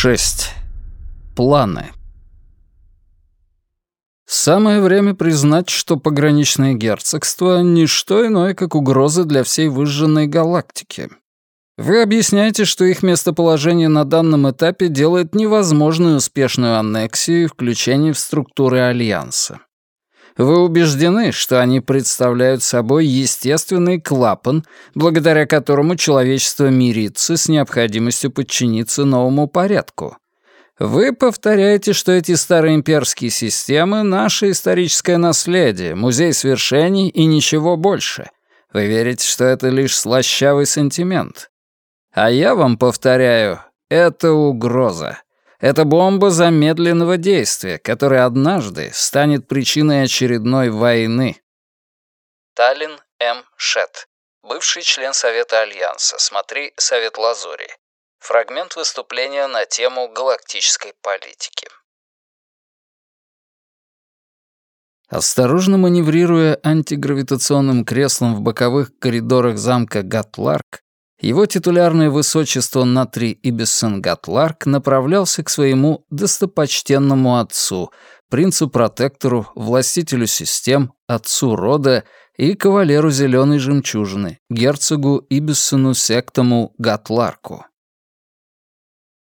6. Планы. Самое время признать, что пограничное герцогство — не что иное, как угроза для всей выжженной галактики. Вы объясняете, что их местоположение на данном этапе делает невозможной успешную аннексию и включение в структуры Альянса. Вы убеждены, что они представляют собой естественный клапан, благодаря которому человечество мирится с необходимостью подчиниться новому порядку. Вы повторяете, что эти старые имперские системы — наше историческое наследие, музей свершений и ничего больше. Вы верите, что это лишь слащавый сантимент. А я вам повторяю, это угроза. Это бомба замедленного действия, которая однажды станет причиной очередной войны. Таллин М. Шет. Бывший член Совета Альянса. Смотри Совет Лазури. Фрагмент выступления на тему галактической политики. Осторожно маневрируя антигравитационным креслом в боковых коридорах замка Гатларк, его титулярное высочество Натри Ибиссен Гатларк направлялся к своему достопочтенному отцу, принцу-протектору, властителю систем, отцу рода и кавалеру зеленой жемчужины, герцогу Ибиссену Сектому Гатларку.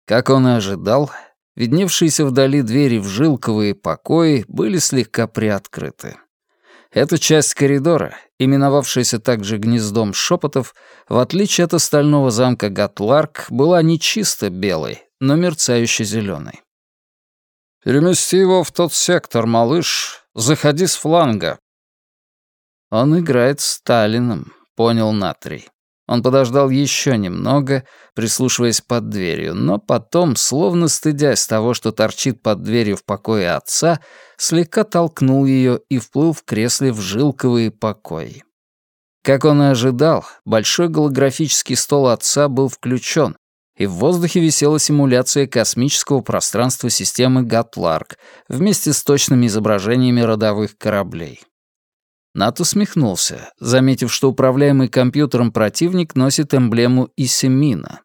Как он и ожидал, видневшиеся вдали двери в жилковые покои были слегка приоткрыты. Эта часть коридора, именовавшаяся также гнездом шепотов, в отличие от остального замка Гатларк, была не чисто белой, но мерцающе зеленой. «Перемести его в тот сектор, малыш. Заходи с фланга». «Он играет с Сталином», — понял Натрий. Он подождал еще немного, прислушиваясь под дверью, но потом, словно стыдясь того, что торчит под дверью в покое отца, слегка толкнул ее и вплыл в кресле в жилковые покои. Как он и ожидал, большой голографический стол отца был включен, и в воздухе висела симуляция космического пространства системы Гатларк вместе с точными изображениями родовых кораблей. Нат усмехнулся, заметив, что управляемый компьютером противник носит эмблему Исемина.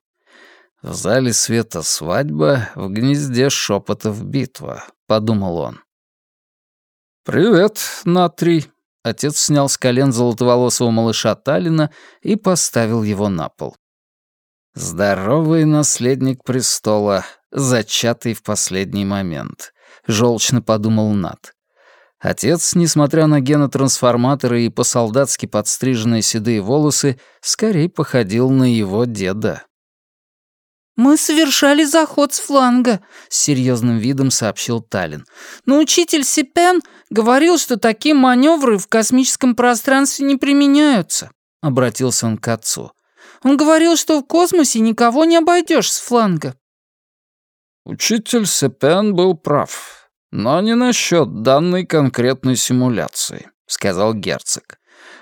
«В зале света свадьба, в гнезде шепотов битва», — подумал он. «Привет, Натрий». Отец снял с колен золотоволосого малыша Талина и поставил его на пол. «Здоровый наследник престола, зачатый в последний момент», — желчно подумал Нат. Отец, несмотря на генотрансформаторы и по-солдатски подстриженные седые волосы, скорее походил на его деда. «Мы совершали заход с фланга», — с серьезным видом сообщил Таллин. «Но учитель Сипен говорил, что такие маневры в космическом пространстве не применяются», — обратился он к отцу. «Он говорил, что в космосе никого не обойдешь с фланга». Учитель Сипен был прав. «Но не насчет данной конкретной симуляции», — сказал герцог.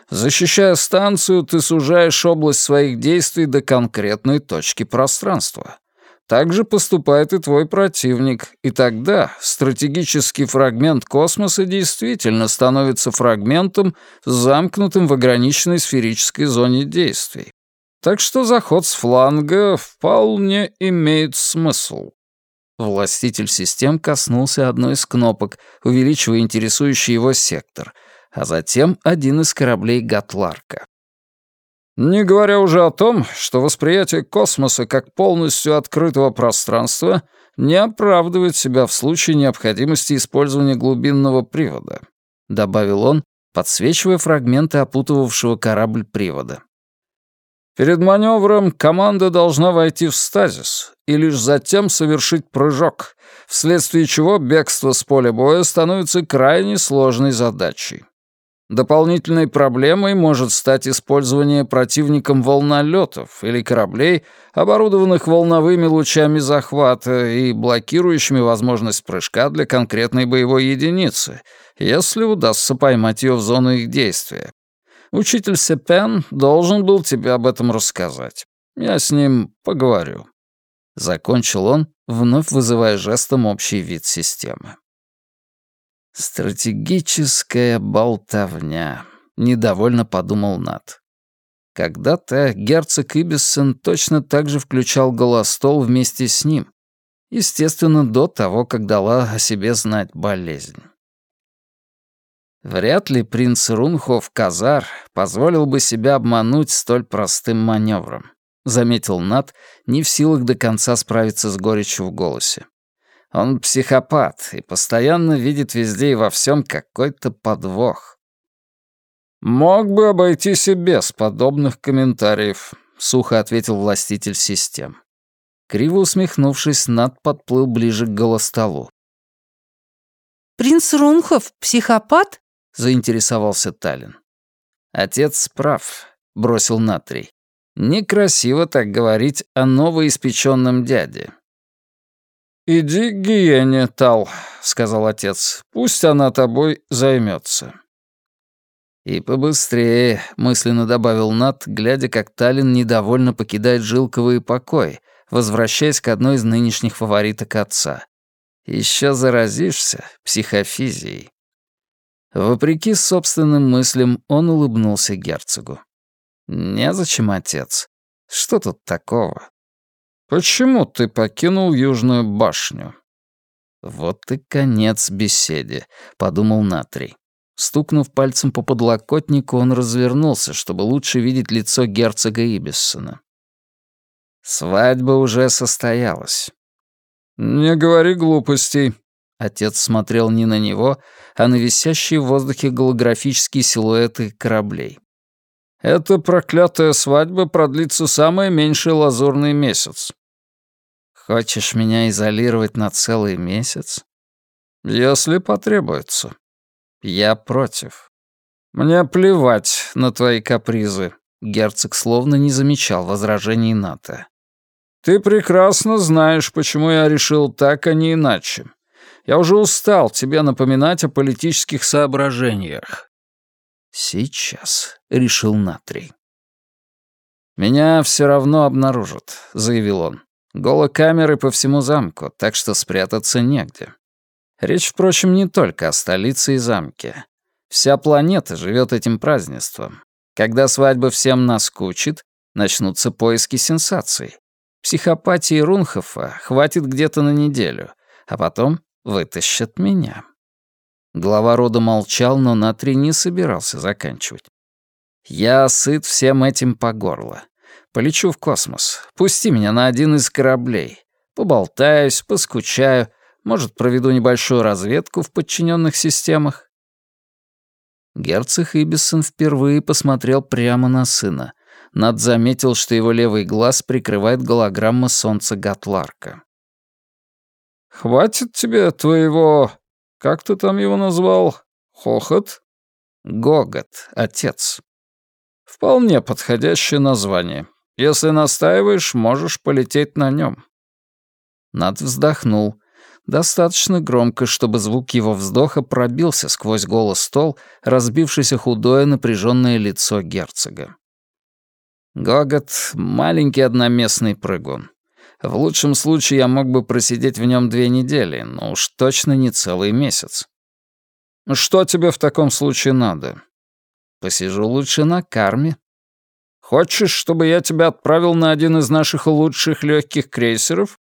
«Защищая станцию, ты сужаешь область своих действий до конкретной точки пространства. Так же поступает и твой противник, и тогда стратегический фрагмент космоса действительно становится фрагментом, замкнутым в ограниченной сферической зоне действий. Так что заход с фланга вполне имеет смысл. Властитель систем коснулся одной из кнопок, увеличивая интересующий его сектор, а затем один из кораблей Гатларка. Не говоря уже о том, что восприятие космоса как полностью открытого пространства не оправдывает себя в случае необходимости использования глубинного привода, добавил он, подсвечивая фрагменты опутывавшего корабль привода. Перед маневром команда должна войти в стазис и лишь затем совершить прыжок, вследствие чего бегство с поля боя становится крайне сложной задачей. Дополнительной проблемой может стать использование противником волнолетов или кораблей, оборудованных волновыми лучами захвата и блокирующими возможность прыжка для конкретной боевой единицы, если удастся поймать ее в зону их действия. Учитель Сепен должен был тебе об этом рассказать. Я с ним поговорю». Закончил он, вновь вызывая жестом общий вид системы. «Стратегическая болтовня», — недовольно подумал Нат. Когда-то герцог Ибиссен точно так же включал голостол вместе с ним. Естественно, до того, как дала о себе знать болезнь. Вряд ли принц Рунхов Казар позволил бы себя обмануть столь простым маневром, заметил Нат, не в силах до конца справиться с горечью в голосе. Он психопат и постоянно видит везде и во всем какой-то подвох. «Мог бы обойтись и без подобных комментариев», — сухо ответил властитель систем. Криво усмехнувшись, Над подплыл ближе к голостолу. «Принц Рунхов — психопат?» — заинтересовался Таллин. «Отец прав», — бросил Натрий. «Некрасиво так говорить о новоиспеченном дяде». «Иди к Гиене, Тал», — сказал отец. «Пусть она тобой займется. «И побыстрее», — мысленно добавил Нат, глядя, как Таллин недовольно покидает жилковый покой, возвращаясь к одной из нынешних фавориток отца. Еще заразишься психофизией. Вопреки собственным мыслям, он улыбнулся герцогу. «Незачем, отец. Что тут такого?» «Почему ты покинул Южную башню?» «Вот и конец беседе», — подумал Натрий. Стукнув пальцем по подлокотнику, он развернулся, чтобы лучше видеть лицо герцога Ибиссона. Свадьба уже состоялась. «Не говори глупостей». Отец смотрел не на него, а на висящие в воздухе голографические силуэты кораблей. «Эта проклятая свадьба продлится самое меньшее лазурный месяц». «Хочешь меня изолировать на целый месяц?» «Если потребуется». «Я против». «Мне плевать на твои капризы», — герцог словно не замечал возражений НАТО. «Ты прекрасно знаешь, почему я решил так, а не иначе. Я уже устал тебе напоминать о политических соображениях». «Сейчас», — решил Натрий. «Меня все равно обнаружат», — заявил он. «Голокамеры по всему замку, так что спрятаться негде». Речь, впрочем, не только о столице и замке. Вся планета живет этим празднеством. Когда свадьба всем наскучит, начнутся поиски сенсаций. Психопатии Рунхофа хватит где-то на неделю, а потом вытащат меня. Глава рода молчал, но Натри не собирался заканчивать. «Я сыт всем этим по горло. Полечу в космос. Пусти меня на один из кораблей. Поболтаюсь, поскучаю, может, проведу небольшую разведку в подчиненных системах?» Герцог Ибиссон впервые посмотрел прямо на сына. Над заметил, что его левый глаз прикрывает голограмма солнца Гатларка. «Хватит тебе твоего... Как ты там его назвал? Хохот?» «Гогот, отец». «Вполне подходящее название. Если настаиваешь, можешь полететь на нем. Над вздохнул. Достаточно громко, чтобы звук его вздоха пробился сквозь голос стол, разбившийся худое напряженное лицо герцога. Гогот — маленький одноместный прыгун. В лучшем случае я мог бы просидеть в нем две недели, но уж точно не целый месяц. Что тебе в таком случае надо? Посижу лучше на карме. Хочешь, чтобы я тебя отправил на один из наших лучших легких крейсеров?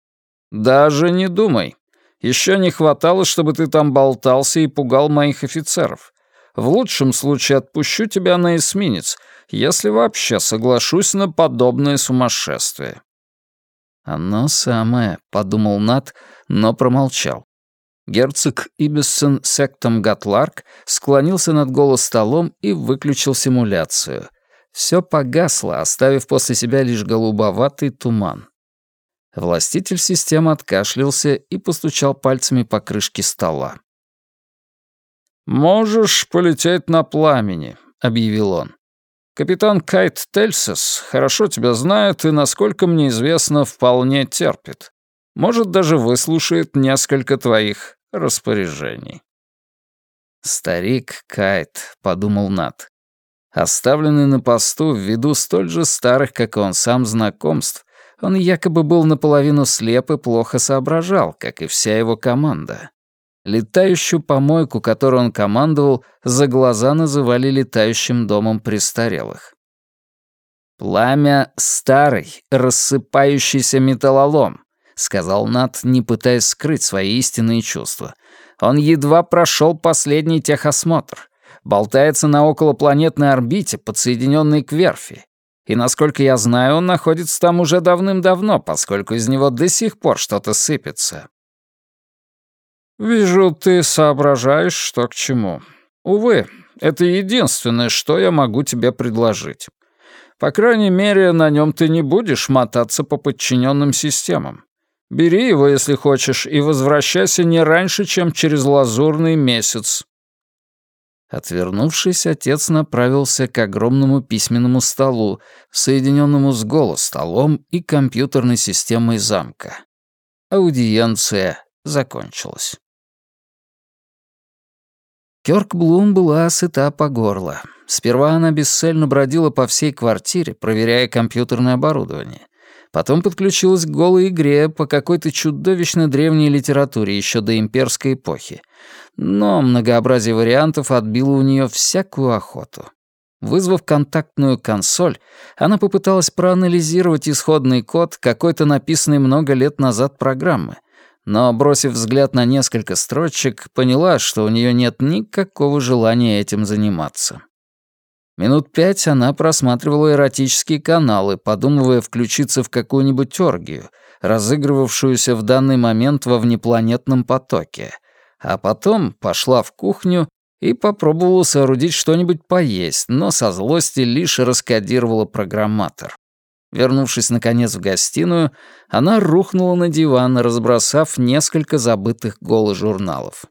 Даже не думай. Еще не хватало, чтобы ты там болтался и пугал моих офицеров. В лучшем случае отпущу тебя на эсминец, если вообще соглашусь на подобное сумасшествие». «Оно самое», — подумал Нат, но промолчал. Герцог Ибиссен Сектом Гатларк склонился над голос столом и выключил симуляцию. Все погасло, оставив после себя лишь голубоватый туман. Властитель системы откашлялся и постучал пальцами по крышке стола. «Можешь полететь на пламени», — объявил он. «Капитан Кайт Тельсес хорошо тебя знает и, насколько мне известно, вполне терпит. Может, даже выслушает несколько твоих распоряжений». «Старик Кайт», — подумал Нат. Оставленный на посту ввиду столь же старых, как и он сам, знакомств, он якобы был наполовину слеп и плохо соображал, как и вся его команда. Летающую помойку, которую он командовал, за глаза называли летающим домом престарелых. Пламя — старый, рассыпающийся металлолом, — сказал Нат, не пытаясь скрыть свои истинные чувства. «Он едва прошел последний техосмотр. Болтается на околопланетной орбите, подсоединенной к верфи. И, насколько я знаю, он находится там уже давным-давно, поскольку из него до сих пор что-то сыпется». «Вижу, ты соображаешь, что к чему. Увы, это единственное, что я могу тебе предложить. По крайней мере, на нем ты не будешь мотаться по подчиненным системам. Бери его, если хочешь, и возвращайся не раньше, чем через лазурный месяц». Отвернувшись, отец направился к огромному письменному столу, соединенному с голостолом и компьютерной системой замка. Аудиенция закончилась. Кёрк Блум была сыта по горло. Сперва она бесцельно бродила по всей квартире, проверяя компьютерное оборудование. Потом подключилась к голой игре по какой-то чудовищно древней литературе еще до имперской эпохи. Но многообразие вариантов отбило у нее всякую охоту. Вызвав контактную консоль, она попыталась проанализировать исходный код какой-то написанной много лет назад программы, но, бросив взгляд на несколько строчек, поняла, что у нее нет никакого желания этим заниматься. Минут пять она просматривала эротические каналы, подумывая включиться в какую-нибудь оргию, разыгрывавшуюся в данный момент во внепланетном потоке, а потом пошла в кухню и попробовала соорудить что-нибудь поесть, но со злости лишь раскодировала программатор. Вернувшись, наконец, в гостиную, она рухнула на диван, разбросав несколько забытых голых журналов.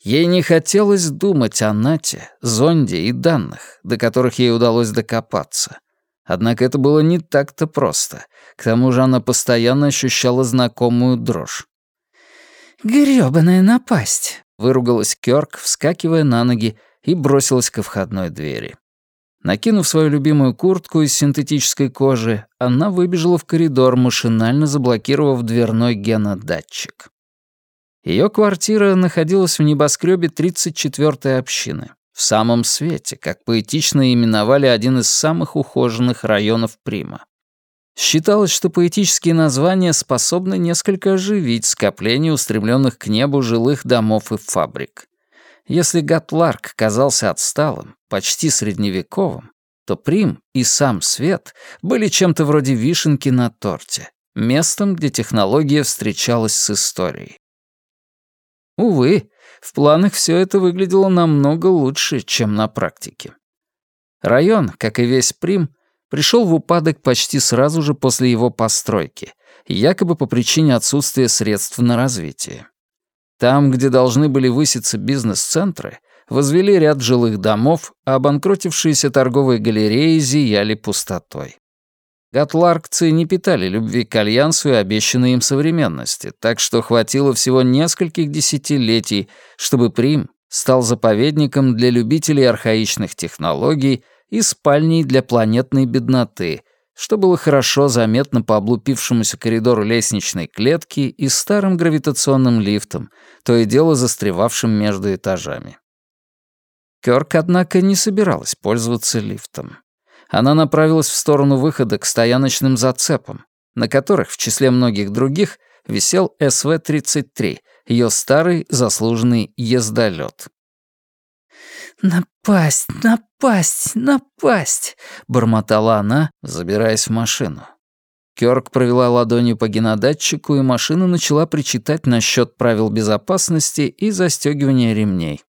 Ей не хотелось думать о Нате, зонде и данных, до которых ей удалось докопаться. Однако это было не так-то просто. К тому же она постоянно ощущала знакомую дрожь. «Грёбаная напасть!» — выругалась Кёрк, вскакивая на ноги и бросилась ко входной двери. Накинув свою любимую куртку из синтетической кожи, она выбежала в коридор, машинально заблокировав дверной генодатчик. Ее квартира находилась в небоскребе 34-й общины, в самом свете, как поэтично именовали один из самых ухоженных районов Прима. Считалось, что поэтические названия способны несколько оживить скопление устремленных к небу жилых домов и фабрик. Если Гатларк казался отсталым, почти средневековым, то Прим и сам свет были чем-то вроде вишенки на торте, местом, где технология встречалась с историей. Увы, в планах все это выглядело намного лучше, чем на практике. Район, как и весь Прим, пришел в упадок почти сразу же после его постройки, якобы по причине отсутствия средств на развитие. Там, где должны были выситься бизнес-центры, возвели ряд жилых домов, а обанкротившиеся торговые галереи зияли пустотой. Гатларкцы не питали любви к альянсу и обещанной им современности, так что хватило всего нескольких десятилетий, чтобы Прим стал заповедником для любителей архаичных технологий и спальней для планетной бедноты, что было хорошо заметно по облупившемуся коридору лестничной клетки и старым гравитационным лифтом, то и дело застревавшим между этажами. Кёрк, однако, не собиралась пользоваться лифтом она направилась в сторону выхода к стояночным зацепам, на которых, в числе многих других, висел СВ-33, ее старый заслуженный ездолет. «Напасть, напасть, напасть!» — бормотала она, забираясь в машину. Кёрк провела ладонью по генодатчику, и машина начала причитать насчет правил безопасности и застегивания ремней.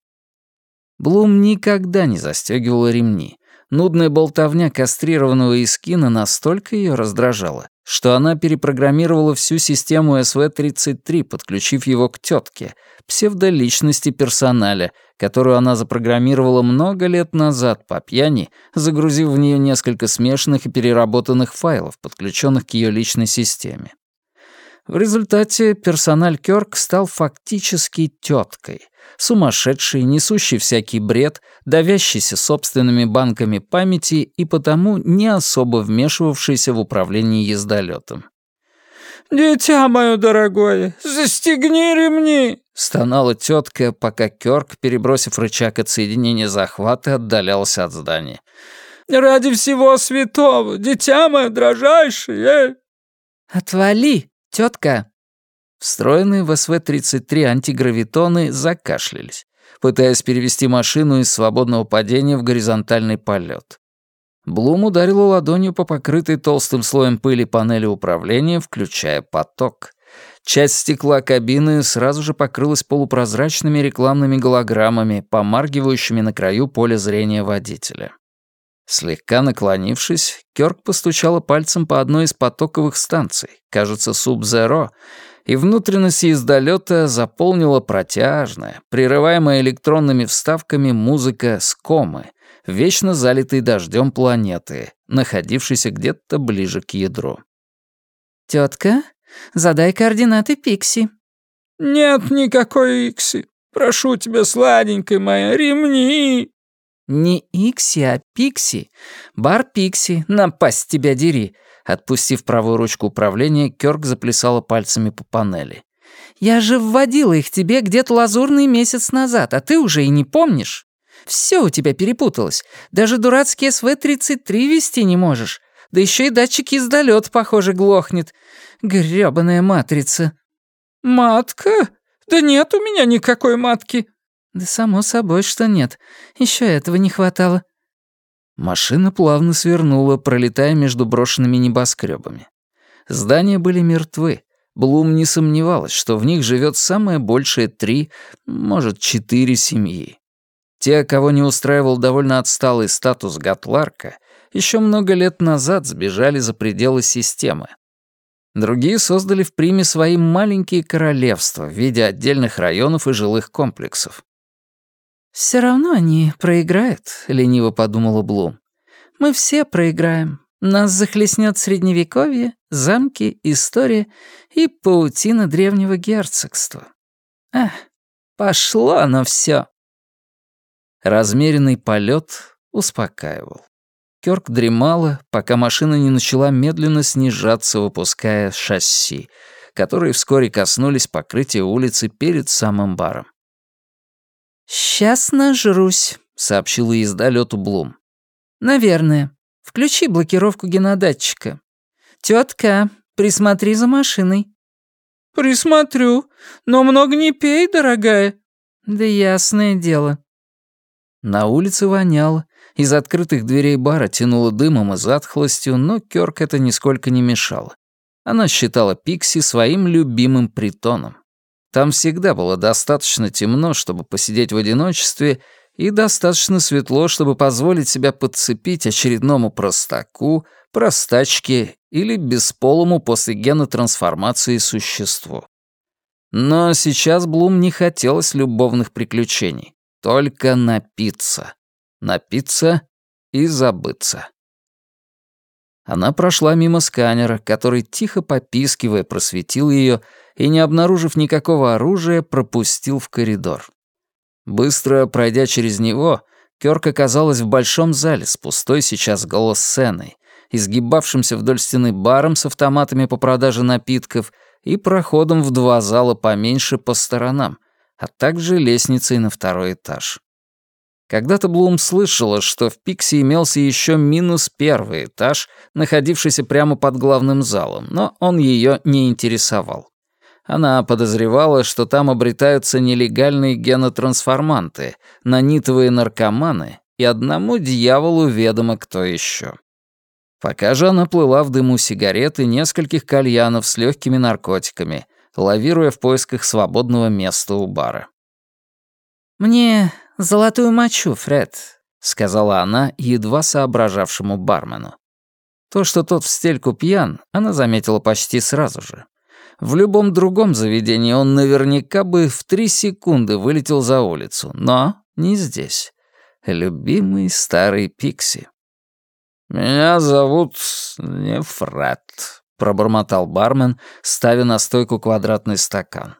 Блум никогда не застегивала ремни, Нудная болтовня кастрированного Искина настолько ее раздражала, что она перепрограммировала всю систему СВ-33, подключив его к тетке, псевдоличности персоналя, которую она запрограммировала много лет назад по пьяни, загрузив в нее несколько смешанных и переработанных файлов, подключенных к ее личной системе. В результате персональ Кёрк стал фактически теткой, сумасшедший, несущий всякий бред, давящийся собственными банками памяти и потому не особо вмешивавшийся в управление ездолетом. «Дитя мое дорогое, застегни ремни!» — стонала тетка, пока Кёрк, перебросив рычаг отсоединения захвата, отдалялся от здания. «Ради всего святого, дитя мое дрожайшее!» «Отвали!» Тетка. Встроенные в СВ-33 антигравитоны закашлялись, пытаясь перевести машину из свободного падения в горизонтальный полет. Блум ударила ладонью по покрытой толстым слоем пыли панели управления, включая поток. Часть стекла кабины сразу же покрылась полупрозрачными рекламными голограммами, помаргивающими на краю поля зрения водителя. Слегка наклонившись, Кёрк постучала пальцем по одной из потоковых станций, кажется, Суб-Зеро, и внутренность издалёта заполнила протяжная, прерываемая электронными вставками музыка скомы, вечно залитой дождем планеты, находившейся где-то ближе к ядру. «Тётка, задай координаты Пикси». «Нет никакой Икси. Прошу тебя, сладенькая моя, ремни». «Не Икси, а Пикси. Бар Пикси, напасть тебя дери». Отпустив правую ручку управления, Кёрк заплясала пальцами по панели. «Я же вводила их тебе где-то лазурный месяц назад, а ты уже и не помнишь. Все у тебя перепуталось. Даже дурацкий СВ-33 вести не можешь. Да еще и датчик издалёт, похоже, глохнет. Грёбаная матрица». «Матка? Да нет у меня никакой матки», «Да само собой, что нет. Еще этого не хватало». Машина плавно свернула, пролетая между брошенными небоскребами. Здания были мертвы. Блум не сомневалась, что в них живет самое большее три, может, четыре семьи. Те, кого не устраивал довольно отсталый статус Гатларка, еще много лет назад сбежали за пределы системы. Другие создали в Приме свои маленькие королевства в виде отдельных районов и жилых комплексов. «Все равно они проиграют», — лениво подумала Блум. «Мы все проиграем. Нас захлестнет средневековье, замки, история и паутина древнего герцогства. Эх, пошло оно все. Размеренный полет успокаивал. Кёрк дремала, пока машина не начала медленно снижаться, выпуская шасси, которые вскоре коснулись покрытия улицы перед самым баром. «Сейчас нажрусь», — сообщила езда лёту Блум. «Наверное. Включи блокировку генодатчика. Тётка, присмотри за машиной». «Присмотрю, но много не пей, дорогая». «Да ясное дело». На улице воняло, из открытых дверей бара тянуло дымом и затхлостью, но Кёрк это нисколько не мешало. Она считала Пикси своим любимым притоном. Там всегда было достаточно темно, чтобы посидеть в одиночестве, и достаточно светло, чтобы позволить себя подцепить очередному простаку, простачке или бесполому после генотрансформации существу. Но сейчас Блум не хотелось любовных приключений, только напиться. Напиться и забыться. Она прошла мимо сканера, который, тихо попискивая, просветил ее и, не обнаружив никакого оружия, пропустил в коридор. Быстро пройдя через него, Кёрк оказалась в большом зале с пустой сейчас голос-сценой, изгибавшимся вдоль стены баром с автоматами по продаже напитков и проходом в два зала поменьше по сторонам, а также лестницей на второй этаж. Когда-то Блум слышала, что в Пикси имелся еще минус первый этаж, находившийся прямо под главным залом, но он ее не интересовал. Она подозревала, что там обретаются нелегальные генотрансформанты, нанитовые наркоманы и одному дьяволу ведомо кто еще. Пока же она плыла в дыму сигареты нескольких кальянов с легкими наркотиками, лавируя в поисках свободного места у бара. «Мне золотую мочу, Фред», — сказала она едва соображавшему бармену. То, что тот в стельку пьян, она заметила почти сразу же. В любом другом заведении он наверняка бы в три секунды вылетел за улицу, но не здесь. Любимый старый Пикси. «Меня зовут не Фред», — пробормотал бармен, ставя на стойку квадратный стакан.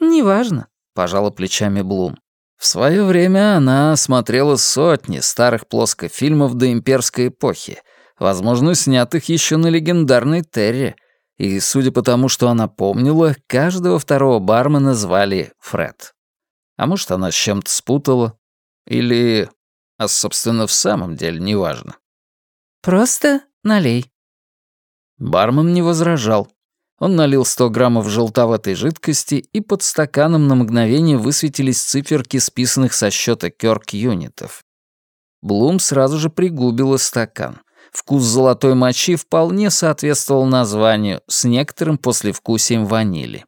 «Неважно», — пожала плечами Блум. В свое время она смотрела сотни старых плоскофильмов до имперской эпохи, возможно, снятых еще на легендарной Терре, и, судя по тому, что она помнила, каждого второго бармена звали Фред. А может, она с чем-то спутала? Или... А, собственно, в самом деле неважно. «Просто налей». Бармен не возражал. Он налил 100 граммов желтоватой жидкости, и под стаканом на мгновение высветились циферки списанных со счета Кёрк-юнитов. Блум сразу же пригубила стакан. Вкус золотой мочи вполне соответствовал названию, с некоторым послевкусием ванили.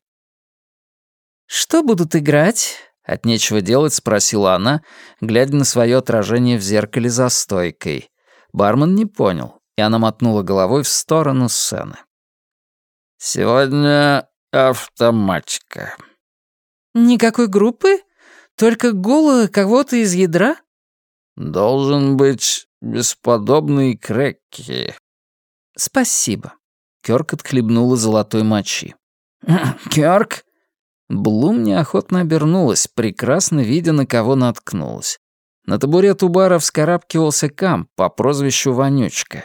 «Что будут играть?» — от нечего делать спросила она, глядя на свое отражение в зеркале за стойкой. Бармен не понял, и она мотнула головой в сторону сцены. «Сегодня автоматика». «Никакой группы? Только голо кого-то из ядра?» «Должен быть бесподобный Крекки». «Спасибо». Кёрк отхлебнула золотой мочи. «Кёрк?» Блум неохотно обернулась, прекрасно видя, на кого наткнулась. На табурет у бара вскарабкивался Камп по прозвищу Вонючка.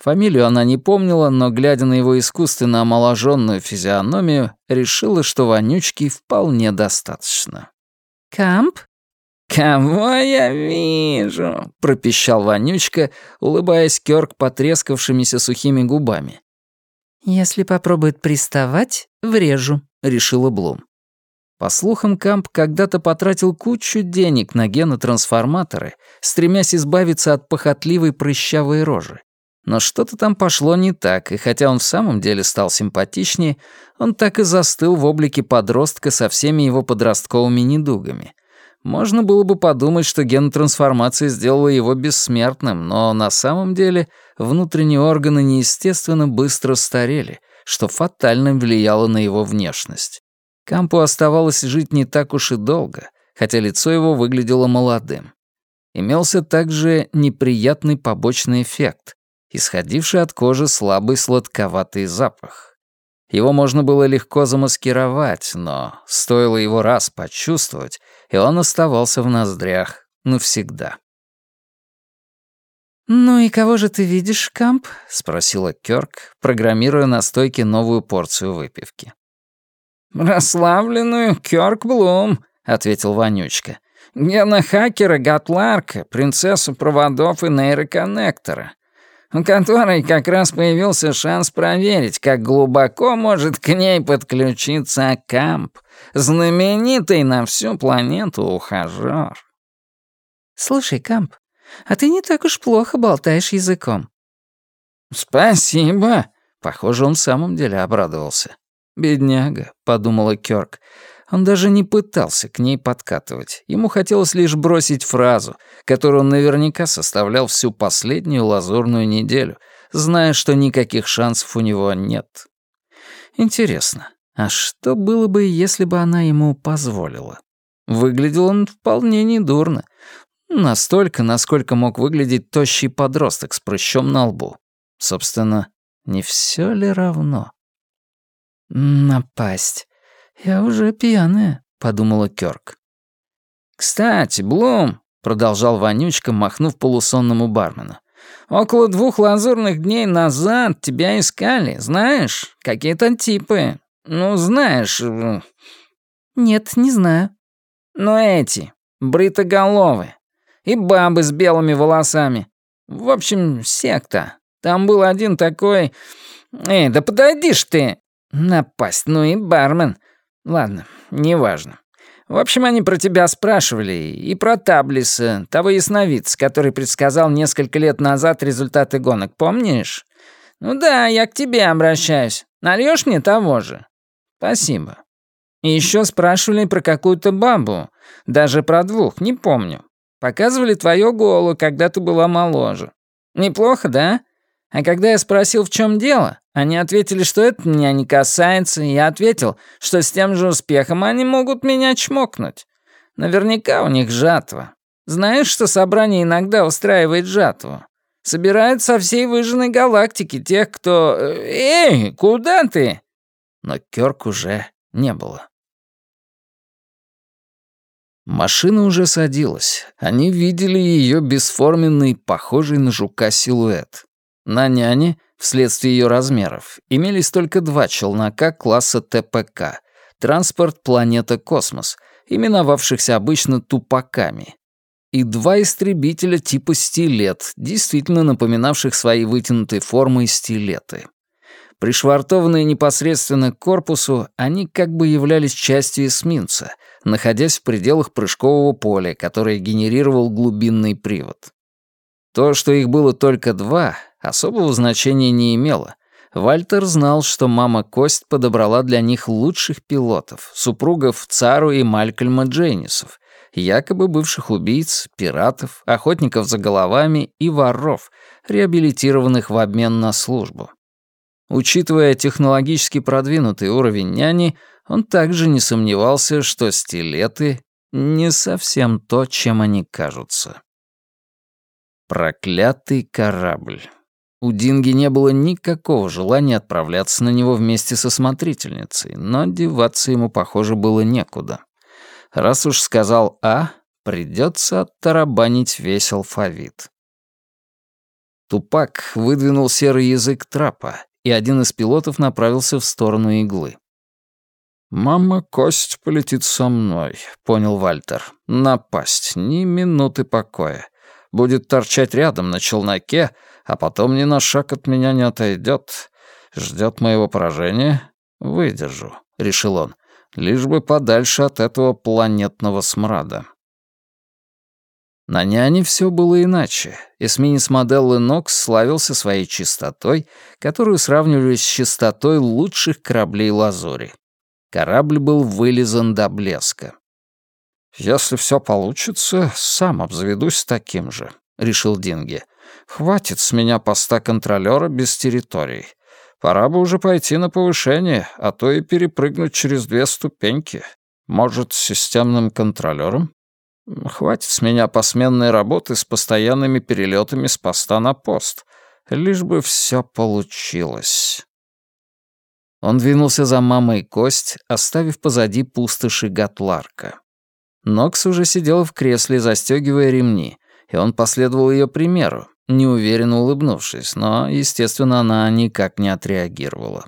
Фамилию она не помнила, но, глядя на его искусственно омоложенную физиономию, решила, что вонючки вполне достаточно. «Камп?» «Кого я вижу?» — пропищал вонючка, улыбаясь Кёрк потрескавшимися сухими губами. «Если попробует приставать, врежу», — решила Блум. По слухам, Камп когда-то потратил кучу денег на генотрансформаторы, стремясь избавиться от похотливой прыщавой рожи. Но что-то там пошло не так, и хотя он в самом деле стал симпатичнее, он так и застыл в облике подростка со всеми его подростковыми недугами. Можно было бы подумать, что генотрансформация сделала его бессмертным, но на самом деле внутренние органы неестественно быстро старели, что фатально влияло на его внешность. Кампу оставалось жить не так уж и долго, хотя лицо его выглядело молодым. Имелся также неприятный побочный эффект исходивший от кожи слабый сладковатый запах. Его можно было легко замаскировать, но стоило его раз почувствовать, и он оставался в ноздрях навсегда. «Ну и кого же ты видишь, Камп?» — спросила Кёрк, программируя на стойке новую порцию выпивки. «Прославленную Кёрк Блум», — ответил Вонючка. «Гена-хакера Гатларка, принцессу проводов и нейроконнектора у которой как раз появился шанс проверить, как глубоко может к ней подключиться Камп, знаменитый на всю планету ухажёр. «Слушай, Камп, а ты не так уж плохо болтаешь языком». «Спасибо». Похоже, он в самом деле обрадовался. «Бедняга», — подумала Кёрк, он даже не пытался к ней подкатывать. Ему хотелось лишь бросить фразу, которую он наверняка составлял всю последнюю лазурную неделю, зная, что никаких шансов у него нет. Интересно, а что было бы, если бы она ему позволила? Выглядел он вполне недурно. Настолько, насколько мог выглядеть тощий подросток с прыщом на лбу. Собственно, не все ли равно? Напасть. «Я уже пьяная», — подумала Кёрк. «Кстати, Блум», — продолжал Вонючка, махнув полусонному бармену, «около двух лазурных дней назад тебя искали, знаешь? Какие-то типы. Ну, знаешь...» э, «Нет, не знаю». «Ну, эти, бритоголовые. И бабы с белыми волосами. В общем, секта. Там был один такой... Эй, да подойди ж ты!» «Напасть, ну и бармен. Ладно, неважно. В общем, они про тебя спрашивали, и про Таблиса, того ясновидца, который предсказал несколько лет назад результаты гонок, помнишь? Ну да, я к тебе обращаюсь. Нальешь мне того же? Спасибо. И еще спрашивали про какую-то бабу, даже про двух, не помню. Показывали твое голо, когда ты была моложе. Неплохо, да? А когда я спросил, в чем дело, они ответили, что это меня не касается, и я ответил, что с тем же успехом они могут меня чмокнуть. Наверняка у них жатва. Знаешь, что собрание иногда устраивает жатву? Собирают со всей выжженной галактики тех, кто... Эй, куда ты?» Но Кёрк уже не было. Машина уже садилась. Они видели ее бесформенный, похожий на жука силуэт. На няне, вследствие ее размеров, имелись только два челнока класса ТПК — транспорт «Планета Космос», именовавшихся обычно «тупаками», и два истребителя типа «Стилет», действительно напоминавших своей вытянутой формой стилеты. Пришвартованные непосредственно к корпусу, они как бы являлись частью эсминца, находясь в пределах прыжкового поля, которое генерировал глубинный привод. То, что их было только два, особого значения не имело. Вальтер знал, что мама Кость подобрала для них лучших пилотов, супругов Цару и Малькольма Джейнисов, якобы бывших убийц, пиратов, охотников за головами и воров, реабилитированных в обмен на службу. Учитывая технологически продвинутый уровень няни, он также не сомневался, что стилеты — не совсем то, чем они кажутся. Проклятый корабль. У Динги не было никакого желания отправляться на него вместе со смотрительницей, но деваться ему, похоже, было некуда. Раз уж сказал «А», придется оттарабанить весь алфавит. Тупак выдвинул серый язык трапа, и один из пилотов направился в сторону иглы. «Мама Кость полетит со мной», — понял Вальтер. «Напасть, ни минуты покоя. Будет торчать рядом на челноке, а потом ни на шаг от меня не отойдет. Ждет моего поражения? Выдержу», — решил он. «Лишь бы подальше от этого планетного смрада». На няне все было иначе. Эсминец Моделлы Нокс славился своей чистотой, которую сравнивали с чистотой лучших кораблей Лазури. Корабль был вылизан до блеска. «Если все получится, сам обзаведусь таким же», — решил Динги. «Хватит с меня поста контролера без территорий. Пора бы уже пойти на повышение, а то и перепрыгнуть через две ступеньки. Может, с системным контролером? Хватит с меня посменной работы с постоянными перелетами с поста на пост. Лишь бы все получилось. Он двинулся за мамой Кость, оставив позади пустоши Гатларка. Нокс уже сидела в кресле, застегивая ремни, и он последовал ее примеру, неуверенно улыбнувшись, но, естественно, она никак не отреагировала.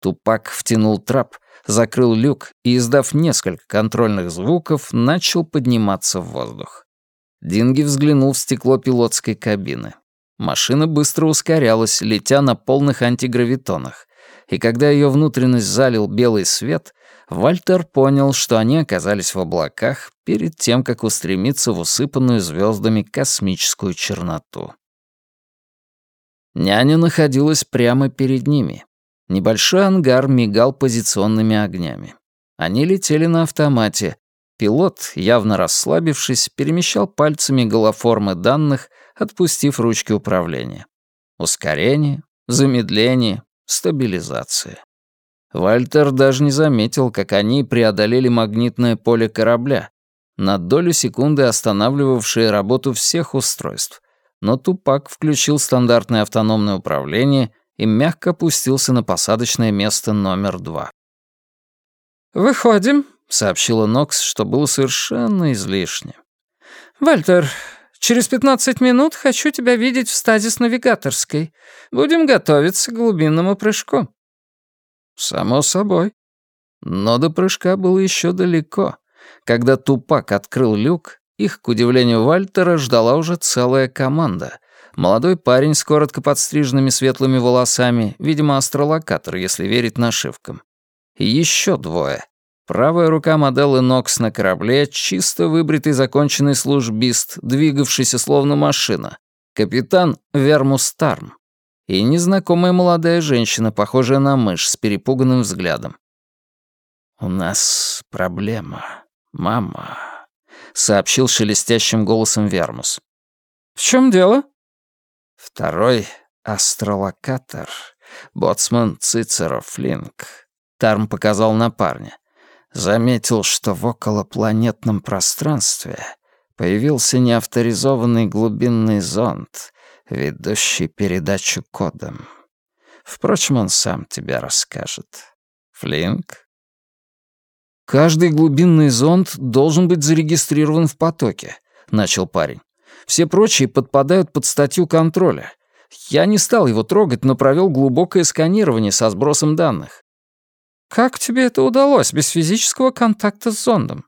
Тупак втянул трап, закрыл люк и, издав несколько контрольных звуков, начал подниматься в воздух. Динги взглянул в стекло пилотской кабины. Машина быстро ускорялась, летя на полных антигравитонах, и когда ее внутренность залил белый свет, Вальтер понял, что они оказались в облаках перед тем, как устремиться в усыпанную звездами космическую черноту. Няня находилась прямо перед ними. Небольшой ангар мигал позиционными огнями. Они летели на автомате. Пилот, явно расслабившись, перемещал пальцами голоформы данных, отпустив ручки управления. Ускорение, замедление, стабилизация. Вальтер даже не заметил, как они преодолели магнитное поле корабля, на долю секунды останавливавшее работу всех устройств. Но Тупак включил стандартное автономное управление — и мягко опустился на посадочное место номер два. «Выходим», — сообщила Нокс, что было совершенно излишне. «Вальтер, через пятнадцать минут хочу тебя видеть в стазис-навигаторской. Будем готовиться к глубинному прыжку». «Само собой». Но до прыжка было еще далеко. Когда Тупак открыл люк, их, к удивлению Вальтера, ждала уже целая команда — Молодой парень с коротко подстриженными светлыми волосами, видимо, астролокатор, если верить нашивкам. И еще двое. Правая рука модели Нокс на корабле, чисто выбритый законченный службист, двигавшийся словно машина. Капитан Вермус Тарм. И незнакомая молодая женщина, похожая на мышь, с перепуганным взглядом. «У нас проблема, мама», — сообщил шелестящим голосом Вермус. «В чем дело?» Второй — астролокатор, боцман Цицеро Флинк. Тарм показал на парня. Заметил, что в околопланетном пространстве появился неавторизованный глубинный зонд, ведущий передачу кодом. Впрочем, он сам тебе расскажет. Флинк? «Каждый глубинный зонд должен быть зарегистрирован в потоке», — начал парень. Все прочие подпадают под статью контроля. Я не стал его трогать, но провел глубокое сканирование со сбросом данных. Как тебе это удалось без физического контакта с зондом?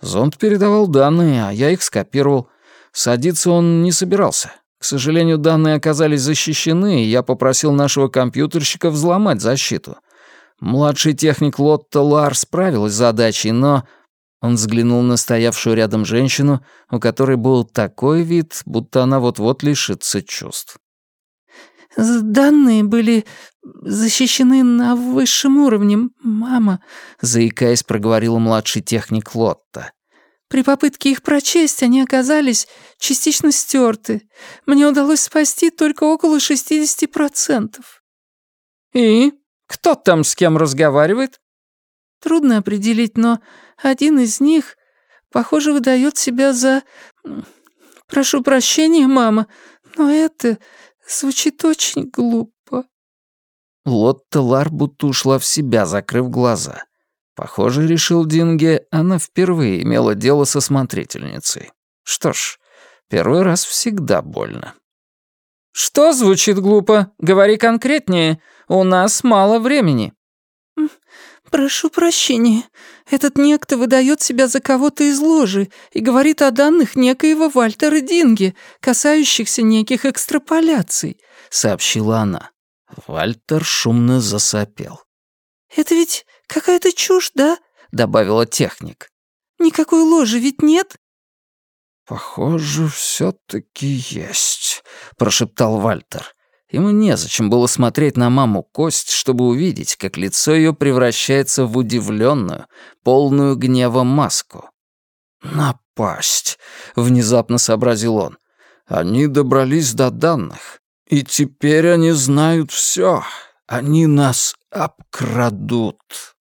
Зонд передавал данные, а я их скопировал. Садиться он не собирался. К сожалению, данные оказались защищены, и я попросил нашего компьютерщика взломать защиту. Младший техник Лотта Лар справилась с задачей, но... Он взглянул на стоявшую рядом женщину, у которой был такой вид, будто она вот-вот лишится чувств. «Данные были защищены на высшем уровне, мама», — заикаясь, проговорила младший техник Лотта. «При попытке их прочесть они оказались частично стерты. Мне удалось спасти только около 60%. «И? Кто там с кем разговаривает?» «Трудно определить, но один из них, похоже, выдает себя за... Прошу прощения, мама, но это звучит очень глупо». Лотта Лар будто ушла в себя, закрыв глаза. Похоже, решил Динге, она впервые имела дело со смотрительницей. Что ж, первый раз всегда больно. «Что звучит глупо? Говори конкретнее. У нас мало времени». «Прошу прощения. Этот некто выдает себя за кого-то из ложи и говорит о данных некоего Вальтера Динге, касающихся неких экстраполяций», — сообщила она. Вальтер шумно засопел. «Это ведь какая-то чушь, да?» — добавила техник. «Никакой ложи ведь нет?» «Похоже, все-таки есть», — прошептал Вальтер. Ему незачем было смотреть на маму Кость, чтобы увидеть, как лицо ее превращается в удивленную, полную гнева маску. «Напасть!» — внезапно сообразил он. «Они добрались до данных, и теперь они знают все. Они нас обкрадут».